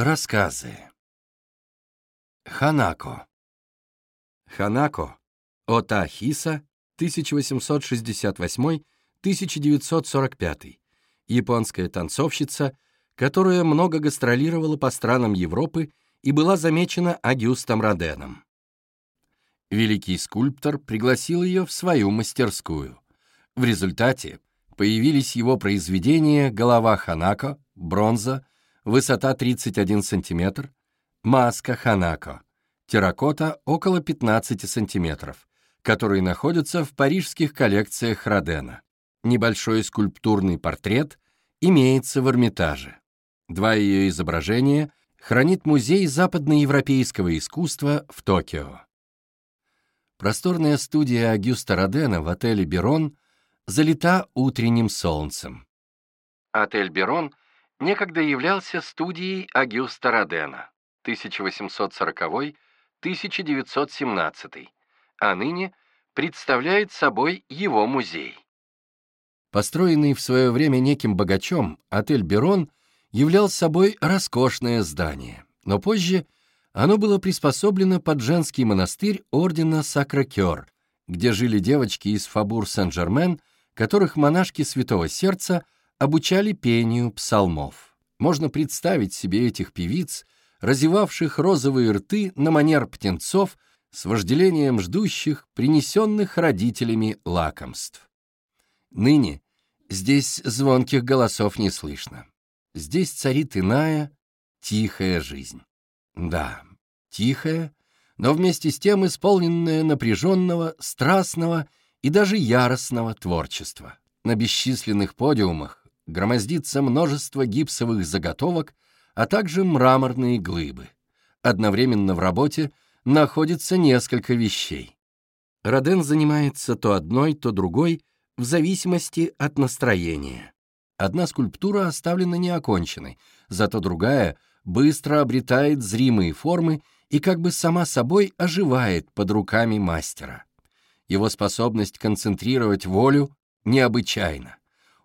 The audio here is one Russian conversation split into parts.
Рассказы. Ханако. Ханако от Ахиса 1868-1945. Японская танцовщица, которая много гастролировала по странам Европы и была замечена Агюстом Роденом. Великий скульптор пригласил ее в свою мастерскую. В результате появились его произведения «Голова Ханако», «Бронза», высота 31 см, маска Ханако, терракота около 15 см, которые находятся в парижских коллекциях Родена. Небольшой скульптурный портрет имеется в Эрмитаже. Два ее изображения хранит Музей западноевропейского искусства в Токио. Просторная студия Агюста Родена в отеле «Берон» залита утренним солнцем. Отель «Берон» некогда являлся студией Агюста Родена 1840-1917, а ныне представляет собой его музей. Построенный в свое время неким богачом, отель «Берон» являл собой роскошное здание, но позже оно было приспособлено под женский монастырь ордена Сакракер, где жили девочки из Фабур Сен-Жермен, которых монашки Святого Сердца – обучали пению псалмов. Можно представить себе этих певиц, разевавших розовые рты на манер птенцов с вожделением ждущих, принесенных родителями лакомств. Ныне здесь звонких голосов не слышно. Здесь царит иная, тихая жизнь. Да, тихая, но вместе с тем исполненная напряженного, страстного и даже яростного творчества. На бесчисленных подиумах громоздится множество гипсовых заготовок, а также мраморные глыбы. Одновременно в работе находится несколько вещей. Роден занимается то одной, то другой, в зависимости от настроения. Одна скульптура оставлена неоконченной, зато другая быстро обретает зримые формы и как бы сама собой оживает под руками мастера. Его способность концентрировать волю необычайна.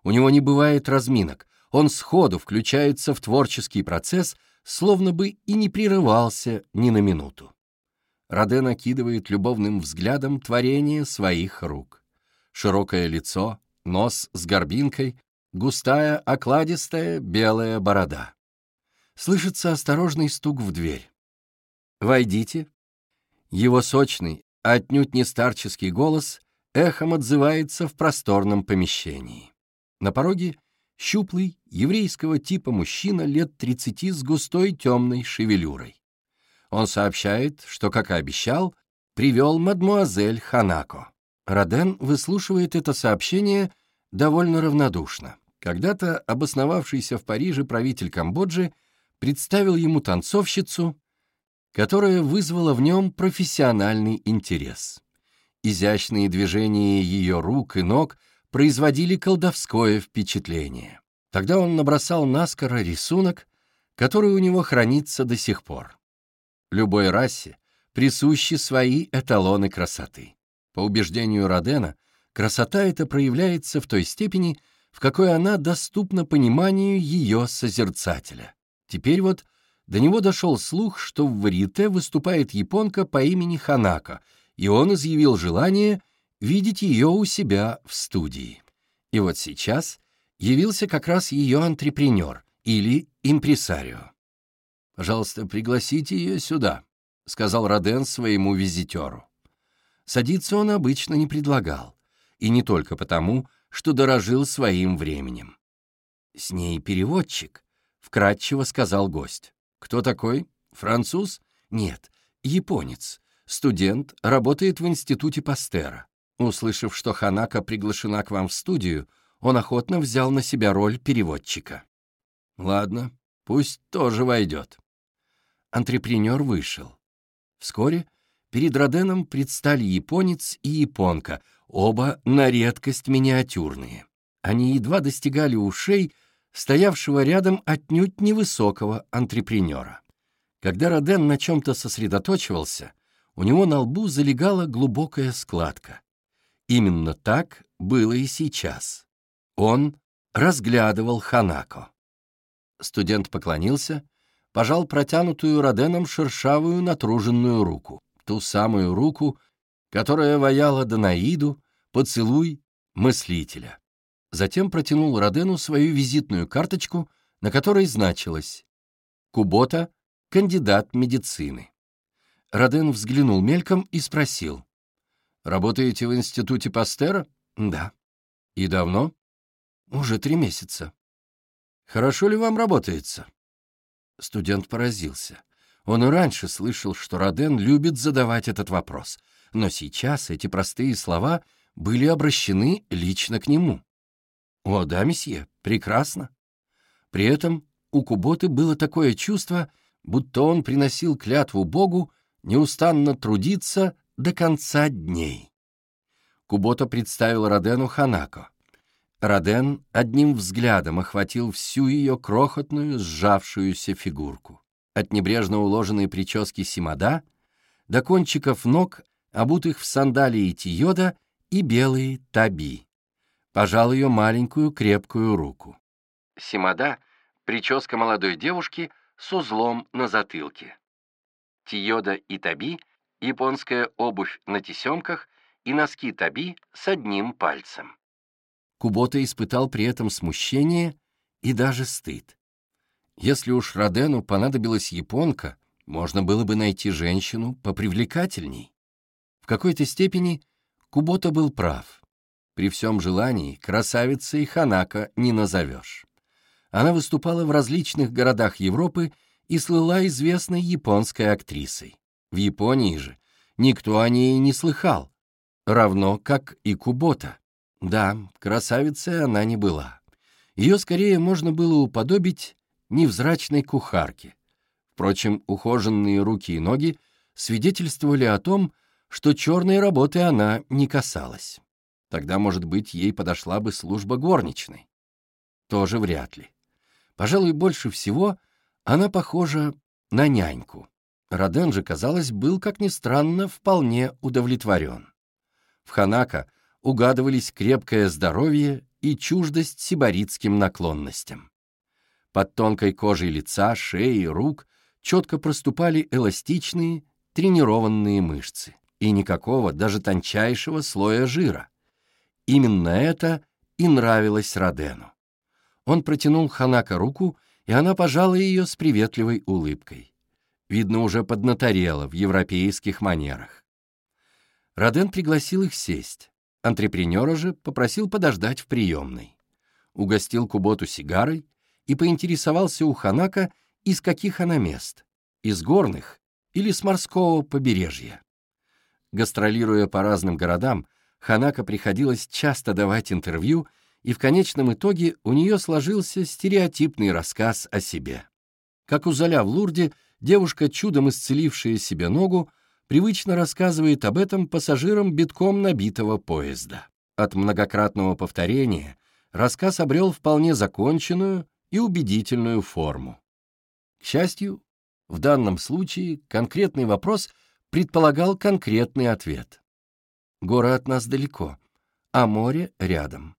У него не бывает разминок, он сходу включается в творческий процесс, словно бы и не прерывался ни на минуту. Раде накидывает любовным взглядом творение своих рук. Широкое лицо, нос с горбинкой, густая, окладистая белая борода. Слышится осторожный стук в дверь. «Войдите». Его сочный, отнюдь не старческий голос эхом отзывается в просторном помещении. На пороге щуплый, еврейского типа мужчина лет 30 с густой темной шевелюрой. Он сообщает, что, как и обещал, привел мадмуазель Ханако. Роден выслушивает это сообщение довольно равнодушно. Когда-то обосновавшийся в Париже правитель Камбоджи представил ему танцовщицу, которая вызвала в нем профессиональный интерес. Изящные движения ее рук и ног — производили колдовское впечатление. Тогда он набросал наскоро рисунок, который у него хранится до сих пор. Любой расе присущи свои эталоны красоты. По убеждению Родена, красота эта проявляется в той степени, в какой она доступна пониманию ее созерцателя. Теперь вот до него дошел слух, что в Варьете выступает японка по имени Ханако, и он изъявил желание — видеть ее у себя в студии. И вот сейчас явился как раз ее антрепренер или импресарио. «Пожалуйста, пригласите ее сюда», — сказал Роден своему визитеру. Садиться он обычно не предлагал, и не только потому, что дорожил своим временем. «С ней переводчик», — вкратчиво сказал гость. «Кто такой? Француз? Нет, японец. Студент, работает в институте Пастера. Услышав, что Ханака приглашена к вам в студию, он охотно взял на себя роль переводчика. Ладно, пусть тоже войдет. Антрепренер вышел. Вскоре перед Роденом предстали японец и японка, оба на редкость миниатюрные. Они едва достигали ушей стоявшего рядом отнюдь невысокого антрепренера. Когда Роден на чем-то сосредоточивался, у него на лбу залегала глубокая складка. Именно так было и сейчас. Он разглядывал Ханако. Студент поклонился, пожал протянутую Роденом шершавую натруженную руку, ту самую руку, которая ваяла Данаиду, поцелуй мыслителя. Затем протянул Родену свою визитную карточку, на которой значилось «Кубота, кандидат медицины». Роден взглянул мельком и спросил. «Работаете в институте Пастера?» «Да». «И давно?» «Уже три месяца». «Хорошо ли вам работается?» Студент поразился. Он и раньше слышал, что Роден любит задавать этот вопрос, но сейчас эти простые слова были обращены лично к нему. «О, да, месье, прекрасно». При этом у Куботы было такое чувство, будто он приносил клятву Богу неустанно трудиться до конца дней. Кубота представил Родену Ханако. Роден одним взглядом охватил всю ее крохотную, сжавшуюся фигурку. От небрежно уложенной прически Симада до кончиков ног, обутых в сандалии Тиода и белые таби. Пожал ее маленькую крепкую руку. Симада — прическа молодой девушки с узлом на затылке. Тиода и таби — японская обувь на тесемках и носки таби с одним пальцем. Кубота испытал при этом смущение и даже стыд. Если уж Родену понадобилась японка, можно было бы найти женщину попривлекательней. В какой-то степени Кубота был прав. При всем желании красавицей Ханака не назовешь. Она выступала в различных городах Европы и слыла известной японской актрисой. В Японии же никто о ней не слыхал, равно как и Кубота. Да, красавицей она не была. Ее скорее можно было уподобить невзрачной кухарке. Впрочем, ухоженные руки и ноги свидетельствовали о том, что черной работы она не касалась. Тогда, может быть, ей подошла бы служба горничной. Тоже вряд ли. Пожалуй, больше всего она похожа на няньку. Роден же, казалось, был, как ни странно, вполне удовлетворен. В Ханака угадывались крепкое здоровье и чуждость сибаритским наклонностям. Под тонкой кожей лица, шеи и рук четко проступали эластичные, тренированные мышцы и никакого, даже тончайшего слоя жира. Именно это и нравилось Родену. Он протянул Ханака руку, и она пожала ее с приветливой улыбкой. Видно, уже поднаторела в европейских манерах. Роден пригласил их сесть. Антрепренера же попросил подождать в приемной. Угостил Куботу сигарой и поинтересовался у Ханака, из каких она мест, из горных или с морского побережья. Гастролируя по разным городам, Ханака приходилось часто давать интервью, и в конечном итоге у нее сложился стереотипный рассказ о себе. Как у Золя в Лурде, девушка, чудом исцелившая себе ногу, привычно рассказывает об этом пассажирам битком набитого поезда. От многократного повторения рассказ обрел вполне законченную и убедительную форму. К счастью, в данном случае конкретный вопрос предполагал конкретный ответ. Горы от нас далеко, а море рядом.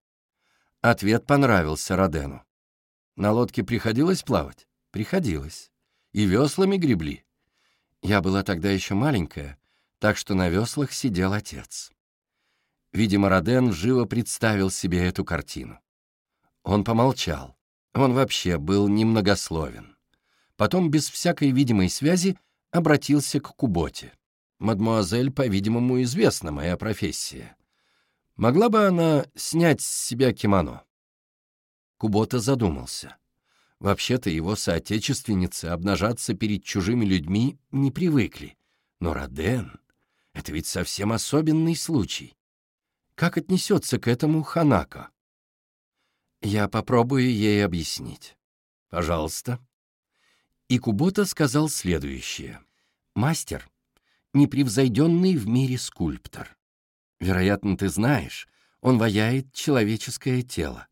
Ответ понравился Родену. На лодке приходилось плавать? Приходилось. И веслами гребли? Я была тогда еще маленькая, так что на веслах сидел отец. Видимо, Роден живо представил себе эту картину. Он помолчал. Он вообще был немногословен. Потом, без всякой видимой связи, обратился к Куботе. «Мадмуазель, по-видимому, известна моя профессия. Могла бы она снять с себя кимоно?» Кубота задумался. Вообще-то его соотечественницы обнажаться перед чужими людьми не привыкли. Но Роден — это ведь совсем особенный случай. Как отнесется к этому Ханако? Я попробую ей объяснить. Пожалуйста. И Кубота сказал следующее. Мастер — непревзойденный в мире скульптор. Вероятно, ты знаешь, он ваяет человеческое тело.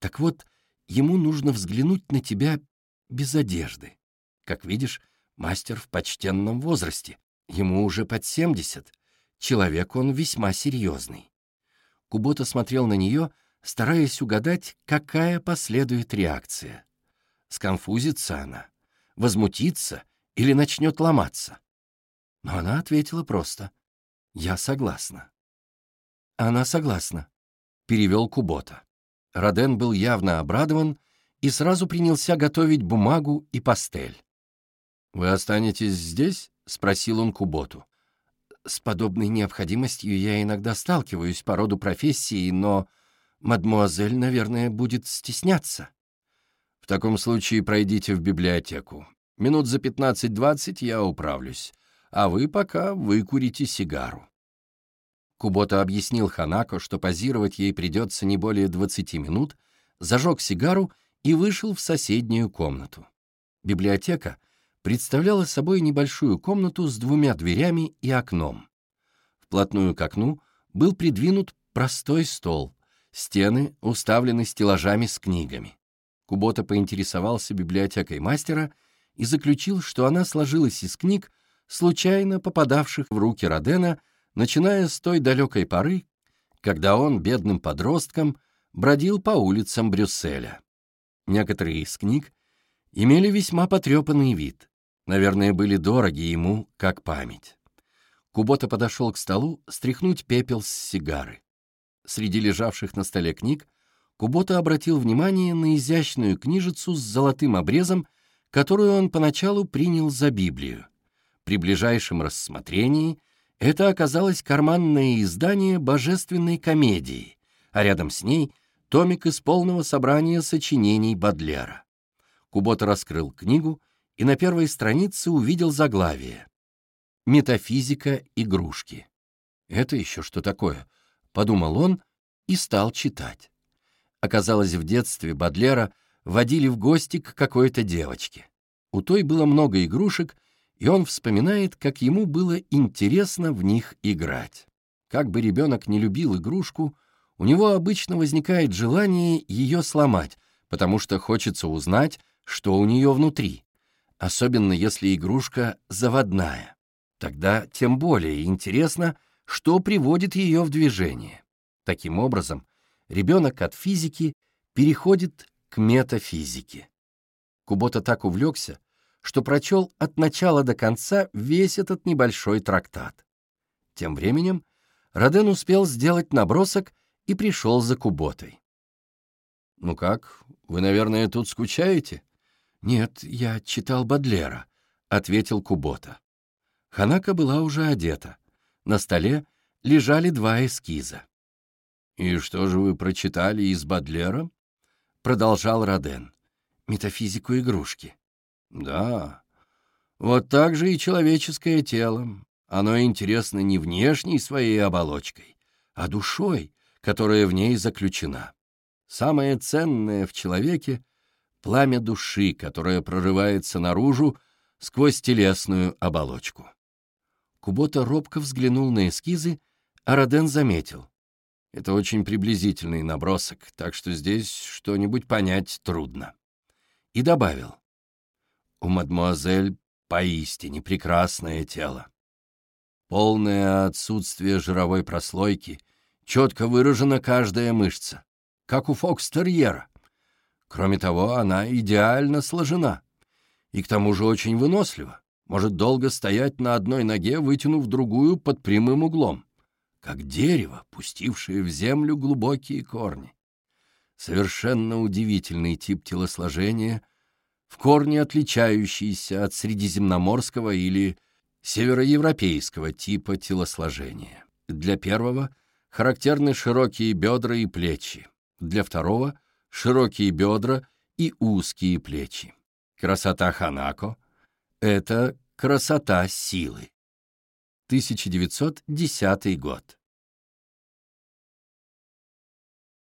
Так вот, ему нужно взглянуть на тебя без одежды. Как видишь, мастер в почтенном возрасте, ему уже под семьдесят. Человек он весьма серьезный. Кубота смотрел на нее, стараясь угадать, какая последует реакция. Сконфузится она. возмутится или начнет ломаться. Но она ответила просто «Я согласна». «Она согласна», — перевел Кубота. Роден был явно обрадован и сразу принялся готовить бумагу и пастель. «Вы останетесь здесь?» — спросил он Куботу. «С подобной необходимостью я иногда сталкиваюсь по роду профессии, но мадмуазель, наверное, будет стесняться». «В таком случае пройдите в библиотеку. Минут за пятнадцать-двадцать я управлюсь, а вы пока выкурите сигару». Кубота объяснил Ханако, что позировать ей придется не более 20 минут, зажег сигару и вышел в соседнюю комнату. Библиотека представляла собой небольшую комнату с двумя дверями и окном. Вплотную к окну был придвинут простой стол, стены уставлены стеллажами с книгами. Кубота поинтересовался библиотекой мастера и заключил, что она сложилась из книг, случайно попадавших в руки Родена начиная с той далекой поры, когда он, бедным подростком, бродил по улицам Брюсселя. Некоторые из книг имели весьма потрепанный вид, наверное, были дороги ему, как память. Кубота подошел к столу стряхнуть пепел с сигары. Среди лежавших на столе книг Кубота обратил внимание на изящную книжицу с золотым обрезом, которую он поначалу принял за Библию. При ближайшем рассмотрении — это оказалось карманное издание божественной комедии, а рядом с ней — томик из полного собрания сочинений Бадлера. Кубота раскрыл книгу и на первой странице увидел заглавие «Метафизика игрушки». «Это еще что такое?» — подумал он и стал читать. Оказалось, в детстве Бадлера водили в гости к какой-то девочке. У той было много игрушек, и он вспоминает, как ему было интересно в них играть. Как бы ребенок не любил игрушку, у него обычно возникает желание ее сломать, потому что хочется узнать, что у нее внутри, особенно если игрушка заводная. Тогда тем более интересно, что приводит ее в движение. Таким образом, ребенок от физики переходит к метафизике. Кубота так увлекся, что прочел от начала до конца весь этот небольшой трактат. Тем временем Роден успел сделать набросок и пришел за Куботой. «Ну как, вы, наверное, тут скучаете?» «Нет, я читал Бадлера», — ответил Кубота. Ханака была уже одета. На столе лежали два эскиза. «И что же вы прочитали из Бадлера?» — продолжал Роден. «Метафизику игрушки». Да, вот так же и человеческое тело. Оно интересно не внешней своей оболочкой, а душой, которая в ней заключена. Самое ценное в человеке — пламя души, которое прорывается наружу сквозь телесную оболочку. Кубота робко взглянул на эскизы, а Роден заметил. Это очень приблизительный набросок, так что здесь что-нибудь понять трудно. И добавил. У мадмуазель поистине прекрасное тело. Полное отсутствие жировой прослойки, четко выражена каждая мышца, как у фокстерьера. Кроме того, она идеально сложена и к тому же очень вынослива, может долго стоять на одной ноге, вытянув другую под прямым углом, как дерево, пустившее в землю глубокие корни. Совершенно удивительный тип телосложения — в корне отличающийся от средиземноморского или североевропейского типа телосложения. Для первого характерны широкие бедра и плечи, для второго — широкие бедра и узкие плечи. Красота Ханако — это красота силы. 1910 год.